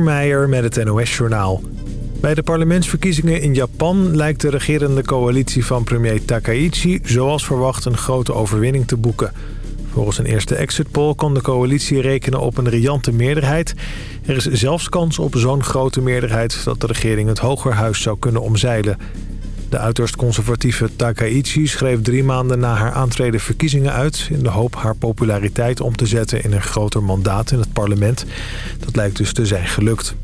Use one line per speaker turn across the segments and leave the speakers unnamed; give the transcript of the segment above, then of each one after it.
Meijer met het NOS-journaal. Bij de parlementsverkiezingen in Japan lijkt de regerende coalitie van premier Takaichi... zoals verwacht een grote overwinning te boeken. Volgens een eerste exit poll kon de coalitie rekenen op een riante meerderheid. Er is zelfs kans op zo'n grote meerderheid dat de regering het Hogerhuis zou kunnen omzeilen... De uiterst conservatieve Takaichi schreef drie maanden na haar aantreden verkiezingen uit... in de hoop haar populariteit om te zetten in een groter mandaat in het parlement. Dat lijkt dus te zijn gelukt.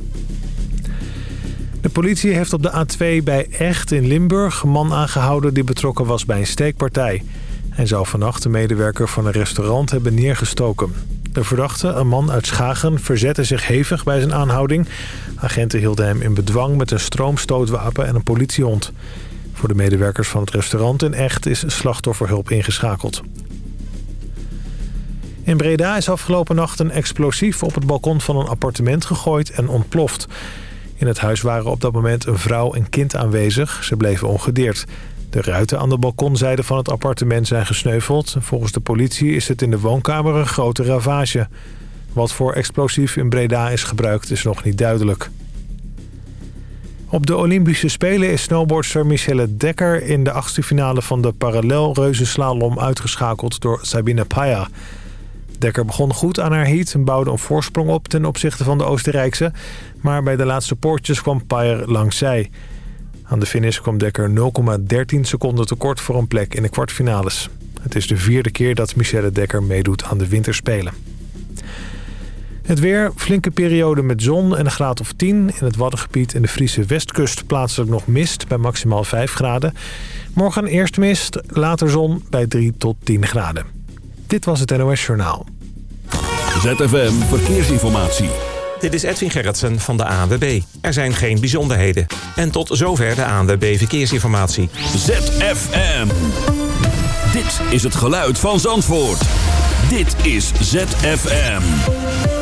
De politie heeft op de A2 bij Echt in Limburg een man aangehouden die betrokken was bij een steekpartij. Hij zou vannacht de medewerker van een restaurant hebben neergestoken. De verdachte, een man uit Schagen, verzette zich hevig bij zijn aanhouding. Agenten hielden hem in bedwang met een stroomstootwapen en een politiehond. Voor de medewerkers van het restaurant in Echt is slachtofferhulp ingeschakeld. In Breda is afgelopen nacht een explosief op het balkon van een appartement gegooid en ontploft. In het huis waren op dat moment een vrouw en kind aanwezig. Ze bleven ongedeerd. De ruiten aan de balkonzijde van het appartement zijn gesneuveld. Volgens de politie is het in de woonkamer een grote ravage. Wat voor explosief in Breda is gebruikt is nog niet duidelijk. Op de Olympische Spelen is snowboardster Michelle Dekker... in de achtste finale van de parallelreuzenslalom uitgeschakeld door Sabine Paya. Dekker begon goed aan haar heat en bouwde een voorsprong op... ten opzichte van de Oostenrijkse. Maar bij de laatste poortjes kwam Paya langs zij. Aan de finish kwam Dekker 0,13 seconden tekort voor een plek in de kwartfinales. Het is de vierde keer dat Michelle Dekker meedoet aan de winterspelen. Het weer, flinke periode met zon en een graad of 10. In het Waddengebied en de Friese westkust plaatselijk nog mist bij maximaal 5 graden. Morgen eerst mist, later zon bij 3 tot 10 graden. Dit was het NOS Journaal.
ZFM Verkeersinformatie.
Dit is Edwin Gerritsen van de ANWB. Er zijn geen bijzonderheden. En tot zover de ANWB Verkeersinformatie.
ZFM. Dit is het geluid van Zandvoort. Dit is ZFM.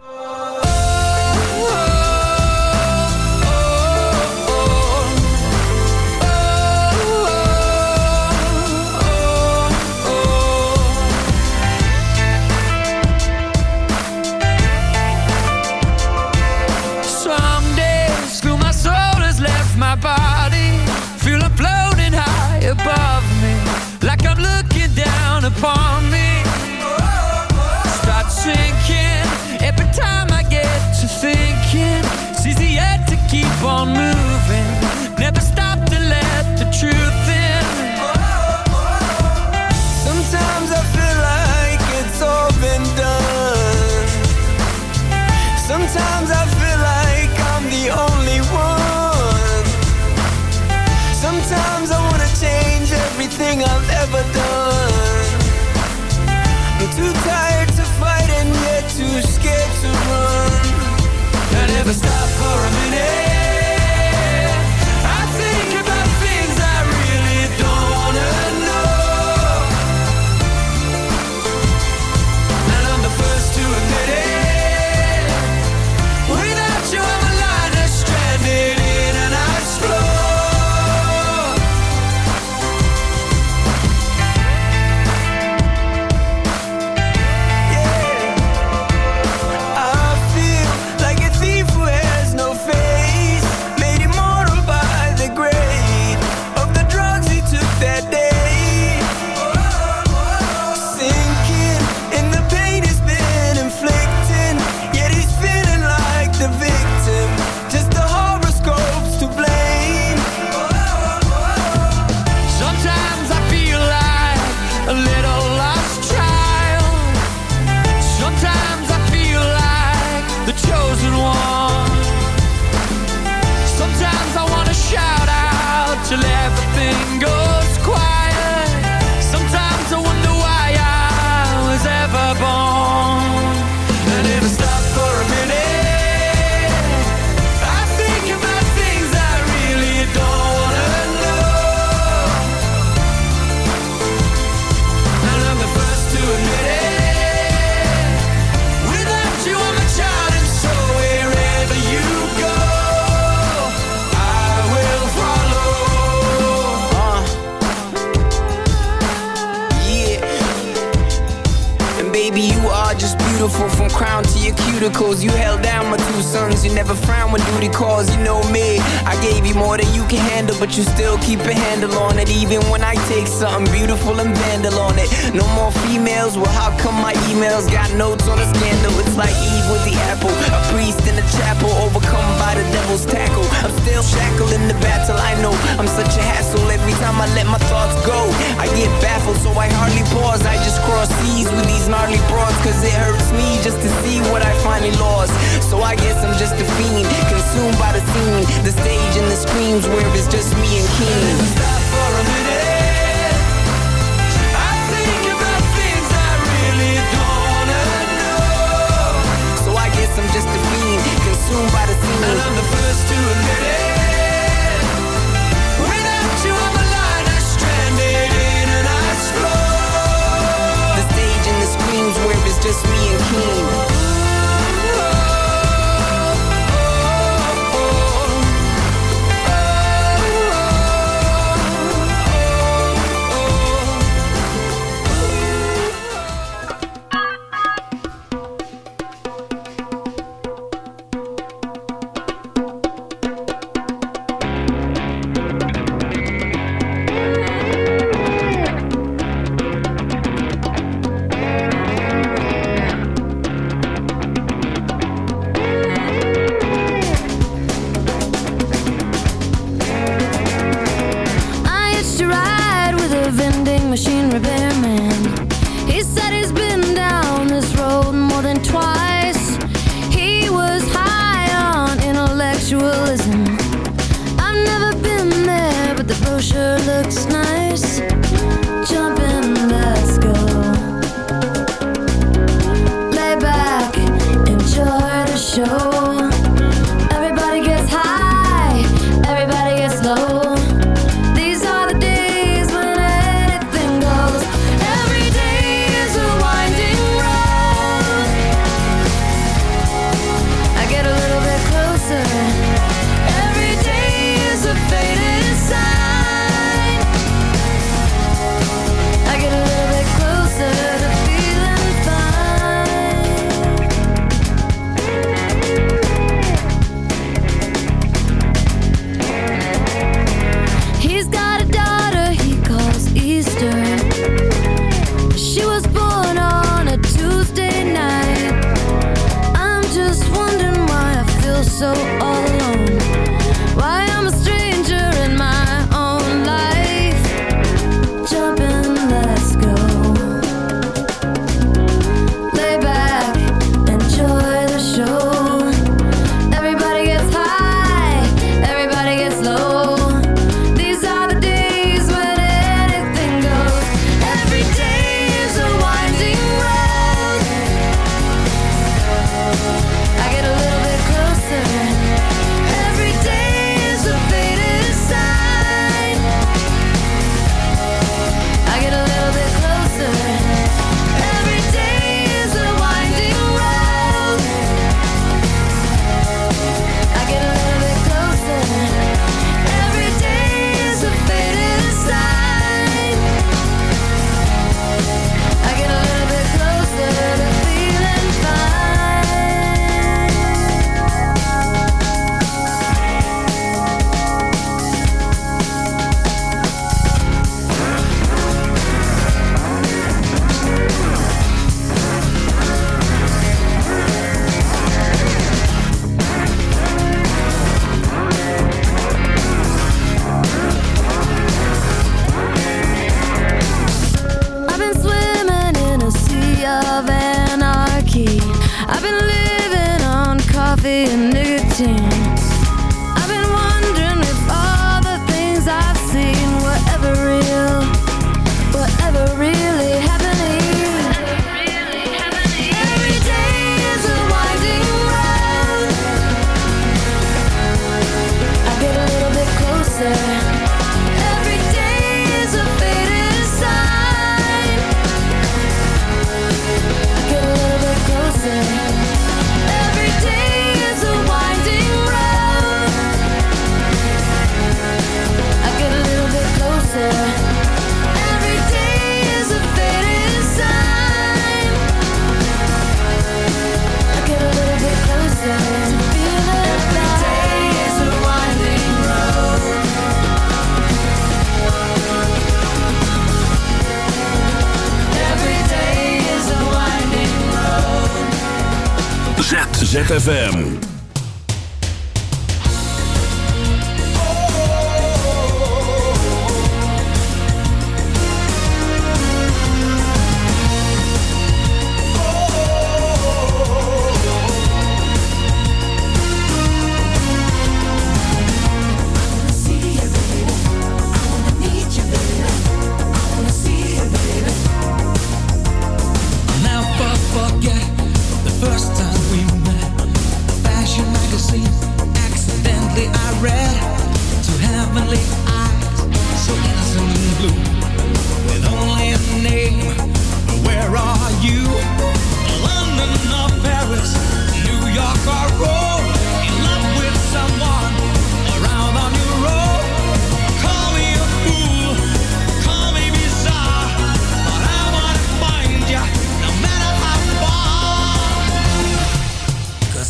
On me.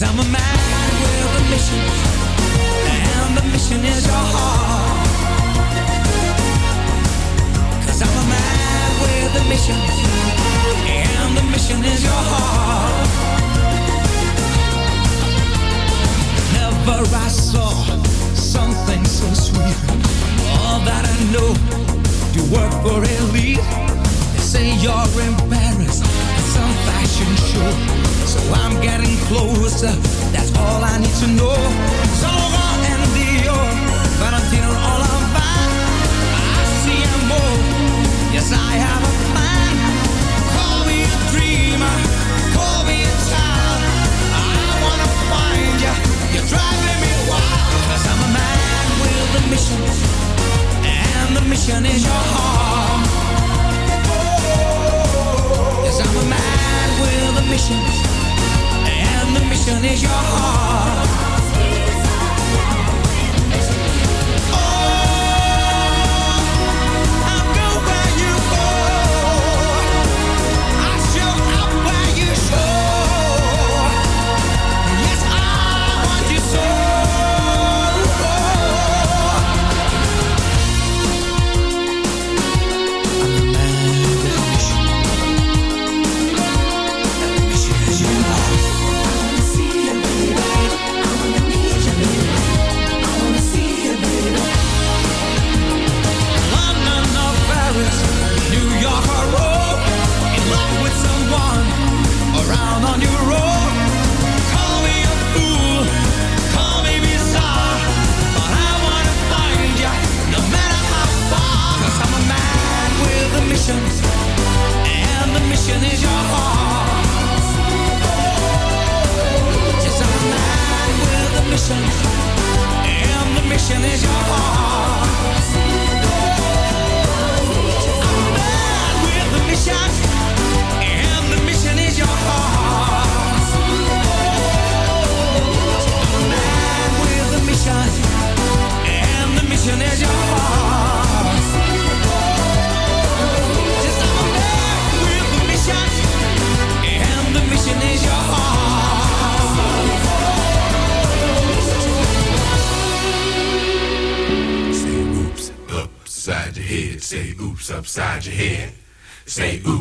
Cause I'm a man with a mission And the mission is your heart. Cause I'm a man with a mission
And the mission is your heart. Never I saw something so sweet All that I know You work for elite They say you're embarrassed At some fashion show. So I'm getting closer, that's all I need to know. Zalora and Dior, Valentino all of I see them yes I have a plan. Call me a dreamer, call me a child. I wanna find you, you're driving me I'm a man with a mission, and the mission is your heart. I'm a man with a mission and the
mission is your heart Say
ooh.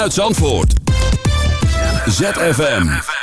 Vanuit Zandvoort. ZFM.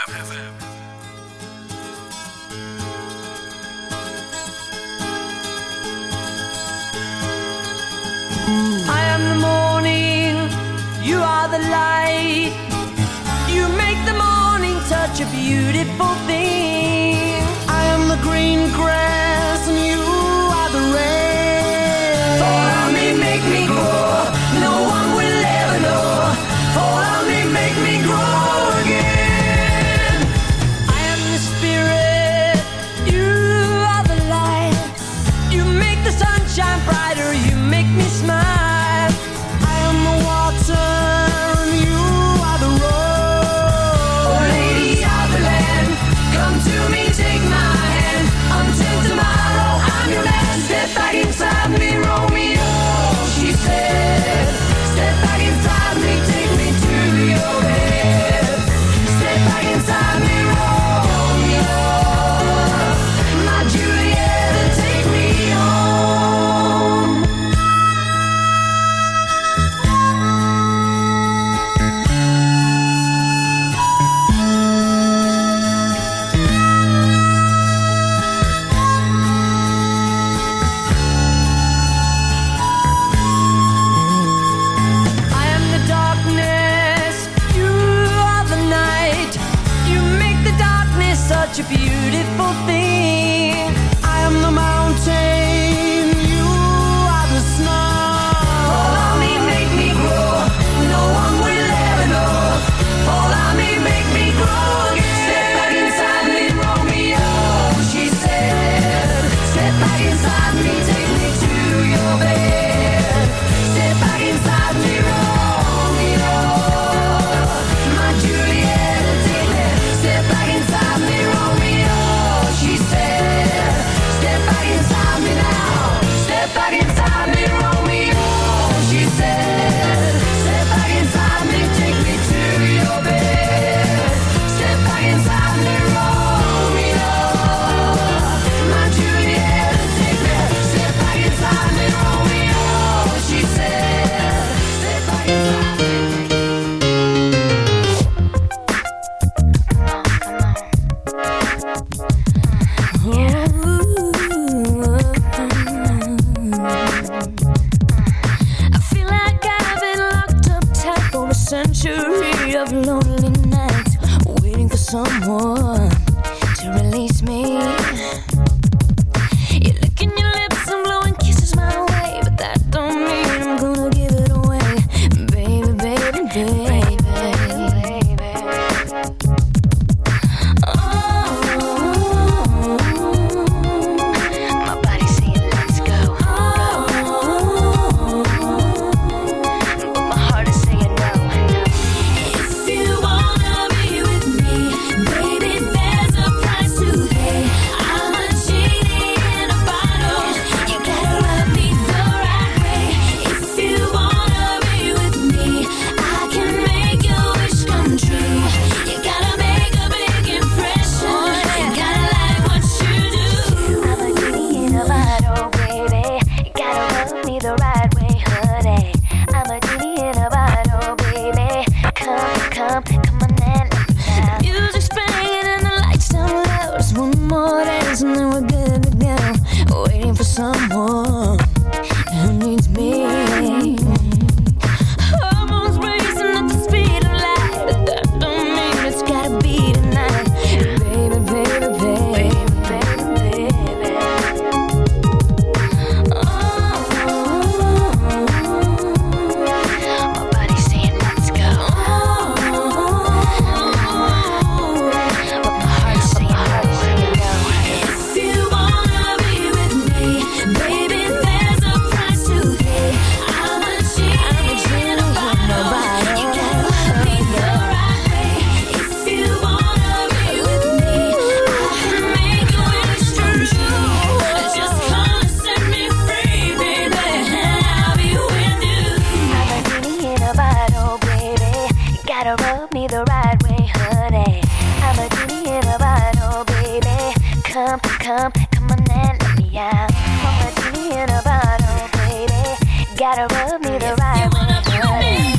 gotta rub me the right way.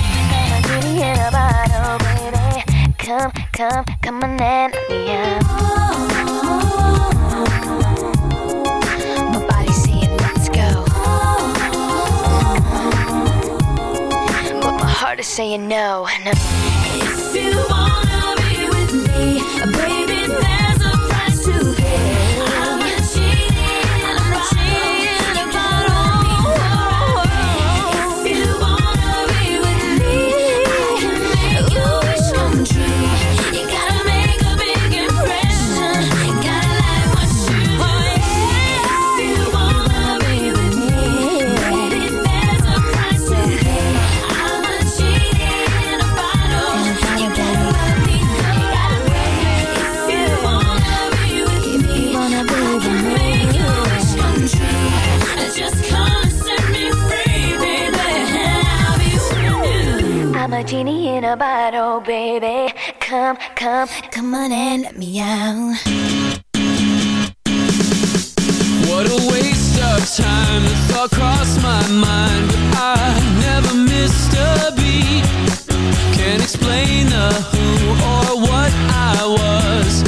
my beauty in a bottle, baby. Come, come, come on and me.
My body saying let's go, but my heart is saying no, no. If you wanna be with me, baby, then. genie in a bottle, baby. Come, come, come on and let me out.
What a waste of time. The thought crossed my mind, but I never missed a beat. Can't explain the who or what I was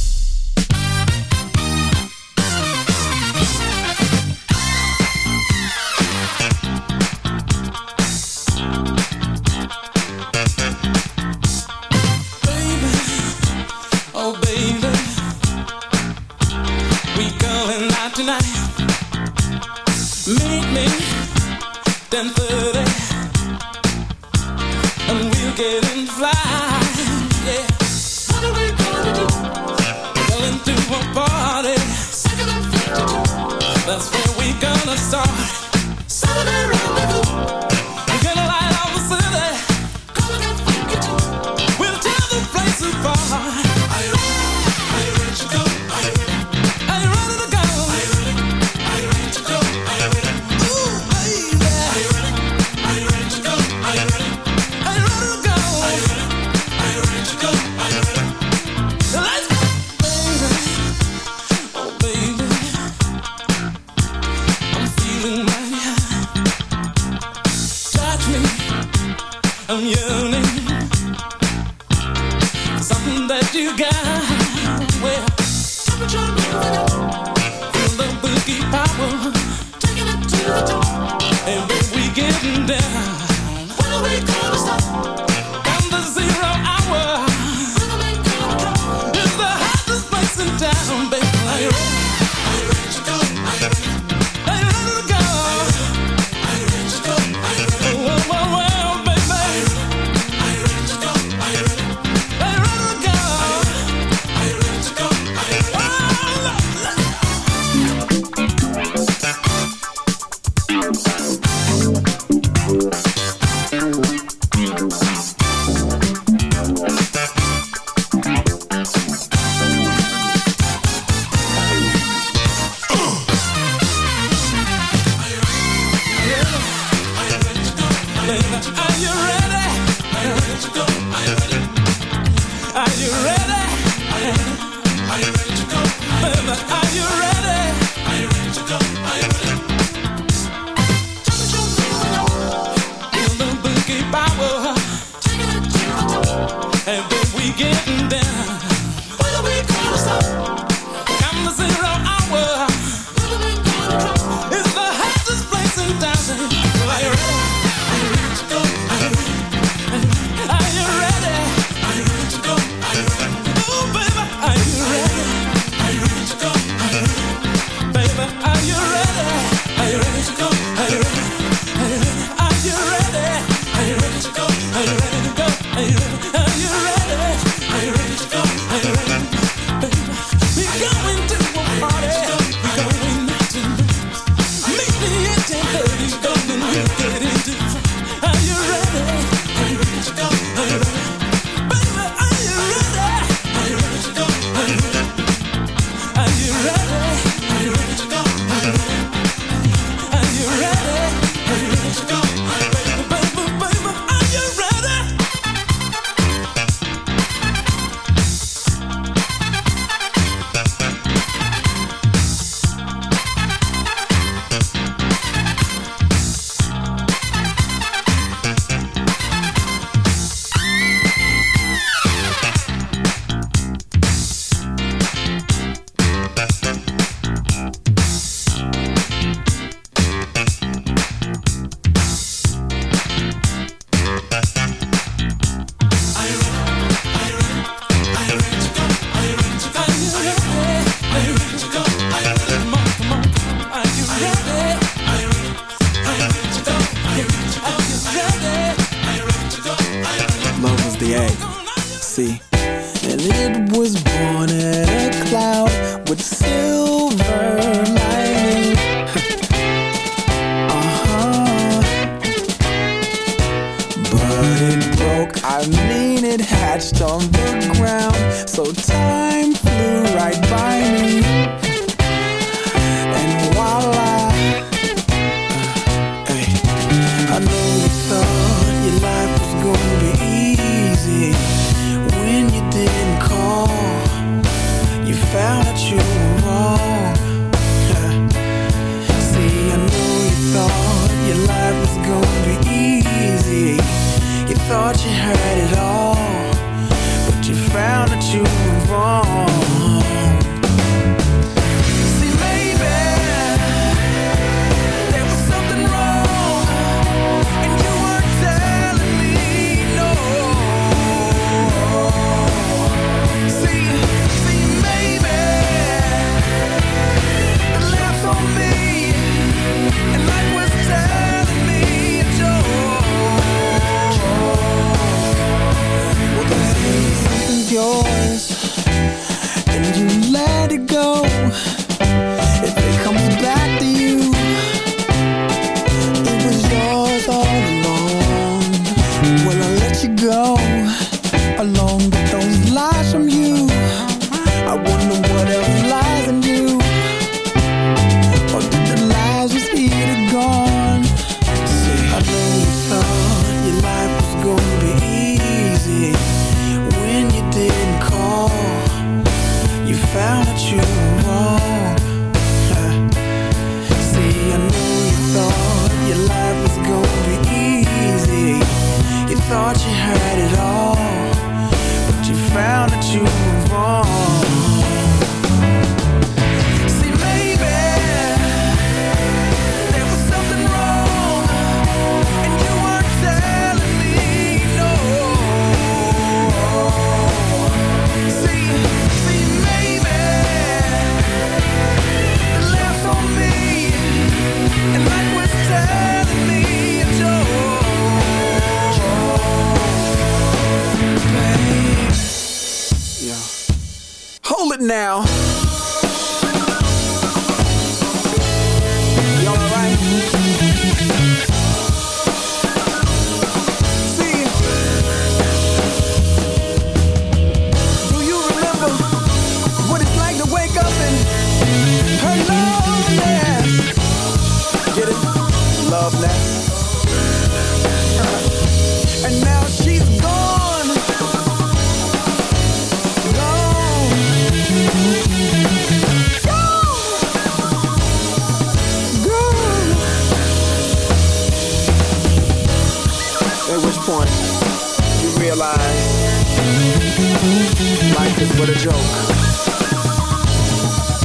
is but
a joke.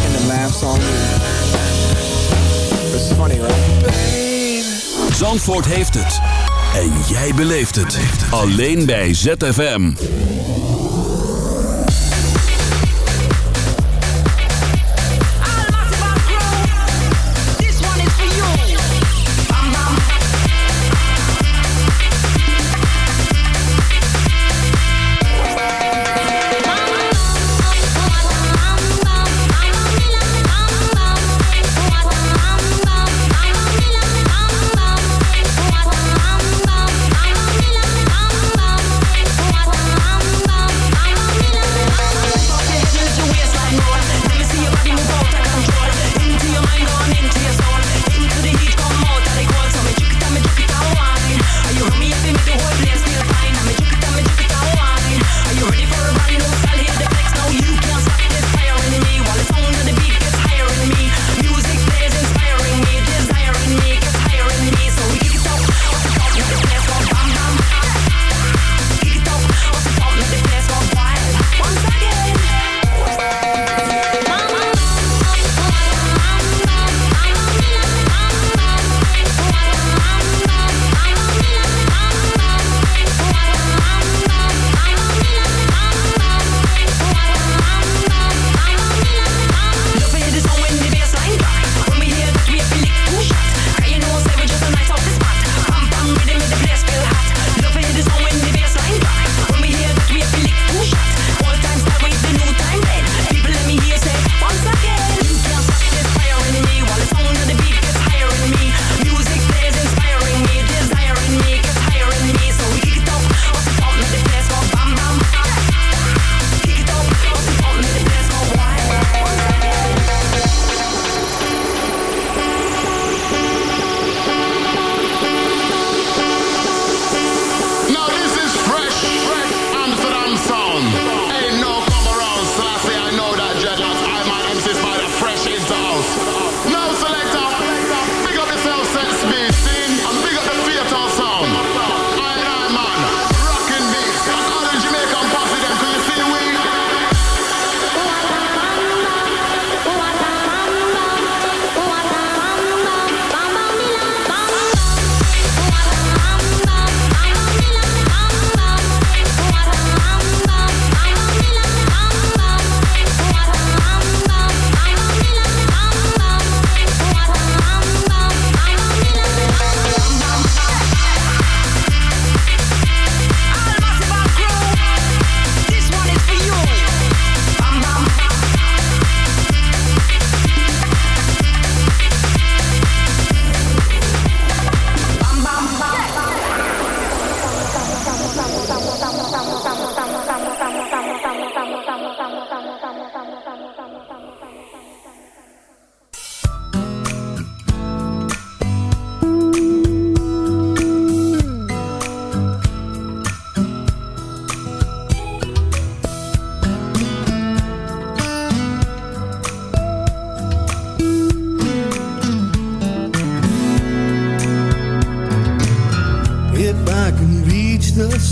And the laughs on me. It's funny, right? Baby.
Zandvoort heeft het. En jij beleeft het. Alleen bij ZFM.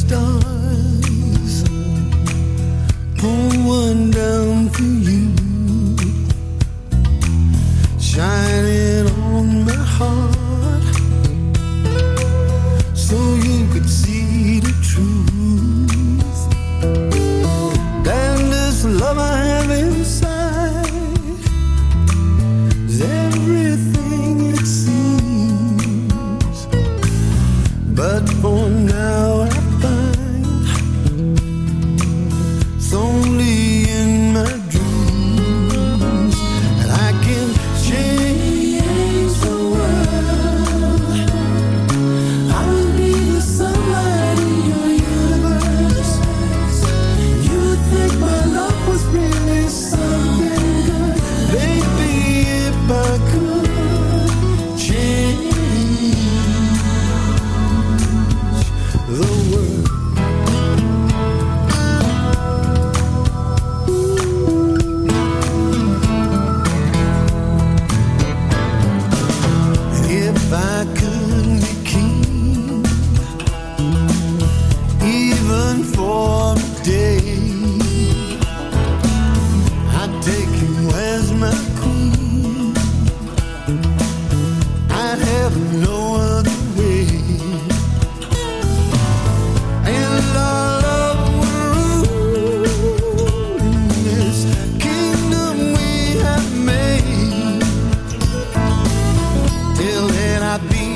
Stars. not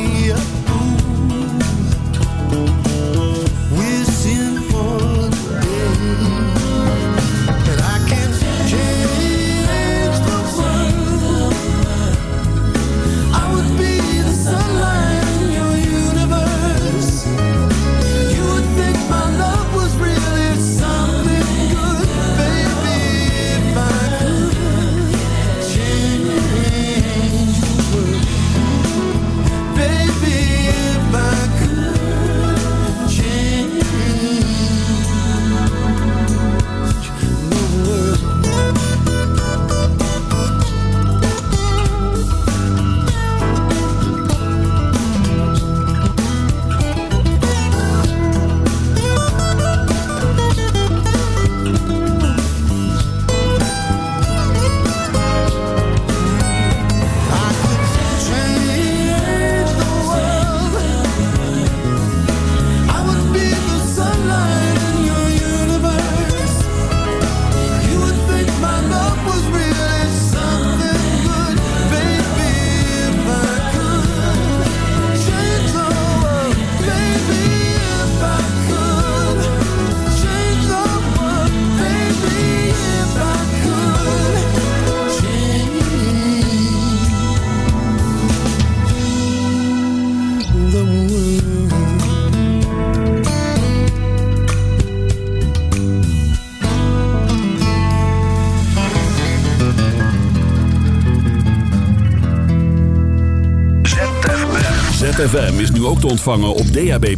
ZFM is nu ook te ontvangen op DAB+.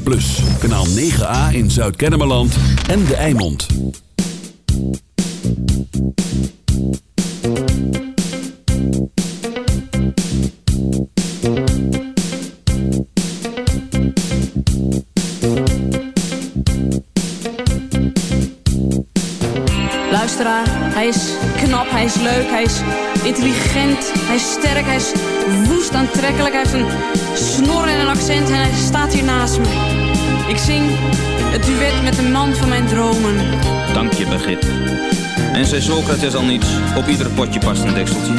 Kanaal 9A in Zuid-Kennemerland en De Eimond.
Luisteraar, hij is knap, hij is leuk, hij is intelligent, hij is sterk, hij is woest aantrekkelijk. Hij heeft een snor en een accent en hij staat hier naast me. Ik zing het duet met de man van mijn dromen.
Dank je, Begit. En zei Socrates al niets, op ieder potje past een dekseltje.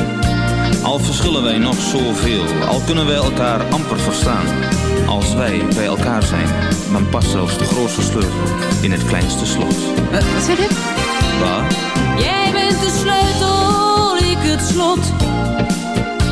Al verschillen wij nog zoveel, al kunnen wij elkaar amper verstaan. Als wij bij elkaar zijn, dan past zelfs de grootste sleutel in het kleinste slot.
Wat zeg je?
Waar?
Jij bent de sleutel, ik het slot.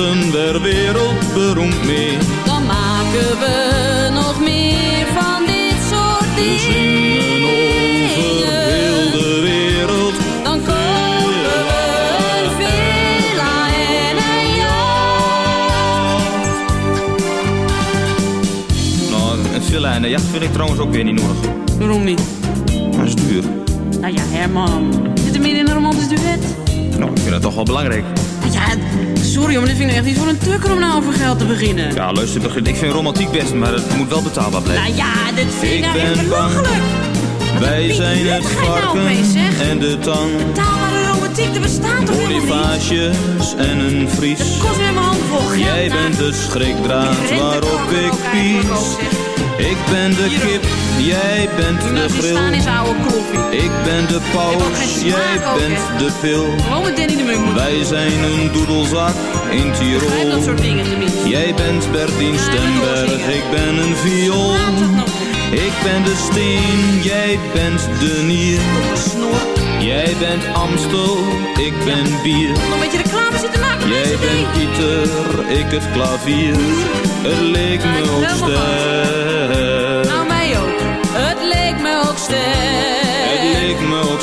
Worden we wereldberoemd mee.
dan maken we nog meer van dit soort dingen.
zingen over heel de wereld.
Dan kopen we een villa en een
Nou, een villa en een jacht vind ik trouwens ook weer niet nodig.
Waarom niet?
Dat is duur.
Nou ja, Herman. Zit er meer in een romantisch duet?
Nou, ik vind dat toch wel belangrijk.
Sorry, maar dit vind ik echt niet voor een tukker om nou over geld te beginnen.
Ja, luister, begin- ik vind romantiek best, maar het moet wel betaalbaar blijven.
Nou ja, dit vind ik nou
ben
belachelijk.
Wij zijn het
nou
varken en de tang.
Betaalbare romantiek, er bestaat toch helemaal niet?
En een vries.
Het kost weer mijn geld.
Jij
nou.
bent de schrikdraad waarop ik pies. Ik ben de kip, jij bent de grill.
staan is oude koffie.
Ik ben de paus, jij bent de pil. Wij zijn een doedelzak in Tirol.
soort dingen tenminste.
Jij bent Bertien Stemberg, ik ben een viool. Ik ben de steen, jij bent de nier. Jij bent Amstel, ik ben bier.
Nog een beetje reclame zitten maken
Jij bent. Pieter, ik het klavier. Het leek me ook sterk.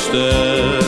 Leek